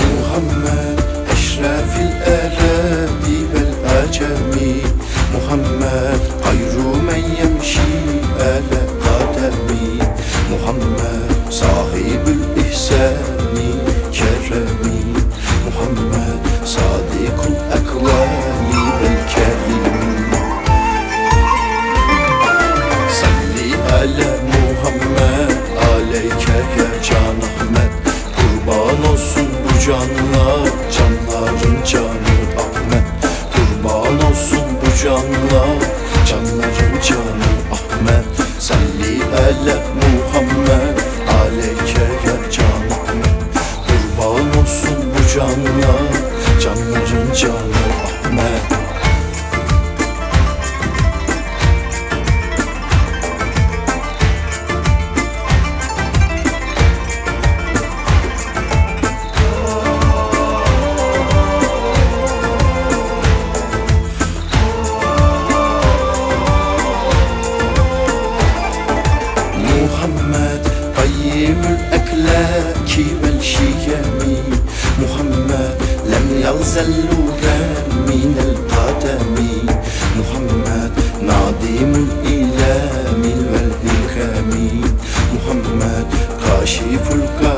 محمد أشرف الآلام والأجم محمد Can Ahmet Kurban olsun bu canlar Canların canı Ahmet. Kurban olsun bu canlar Canların canı Ahmet. Salli ala Muhammed Aleyke ya Can Ahmet Kurban olsun bu canlar قديم الأكلة كيما الشيامي محمد لم يغزل لغان من القدم محمد نعظيم الإله من الهكام محمد كاشف القدم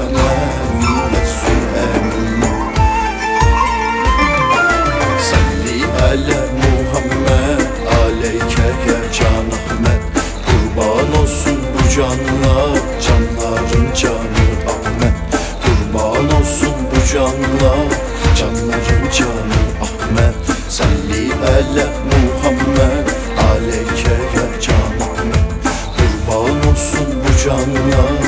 Ala Muhammed Aleyke ya Can Ahmet Kurban olsun bu canlar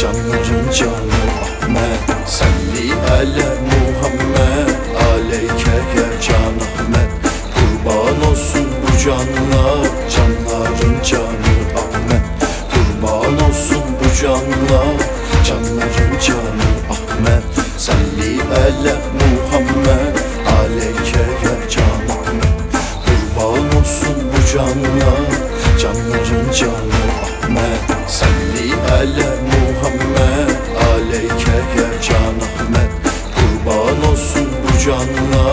Canların canı Ahmet. Salli ala Muhammed Aleyke ya Can Ahmet Kurban olsun bu canlar Canların canı Ahmet. Kurban olsun bu canlar Canların canlar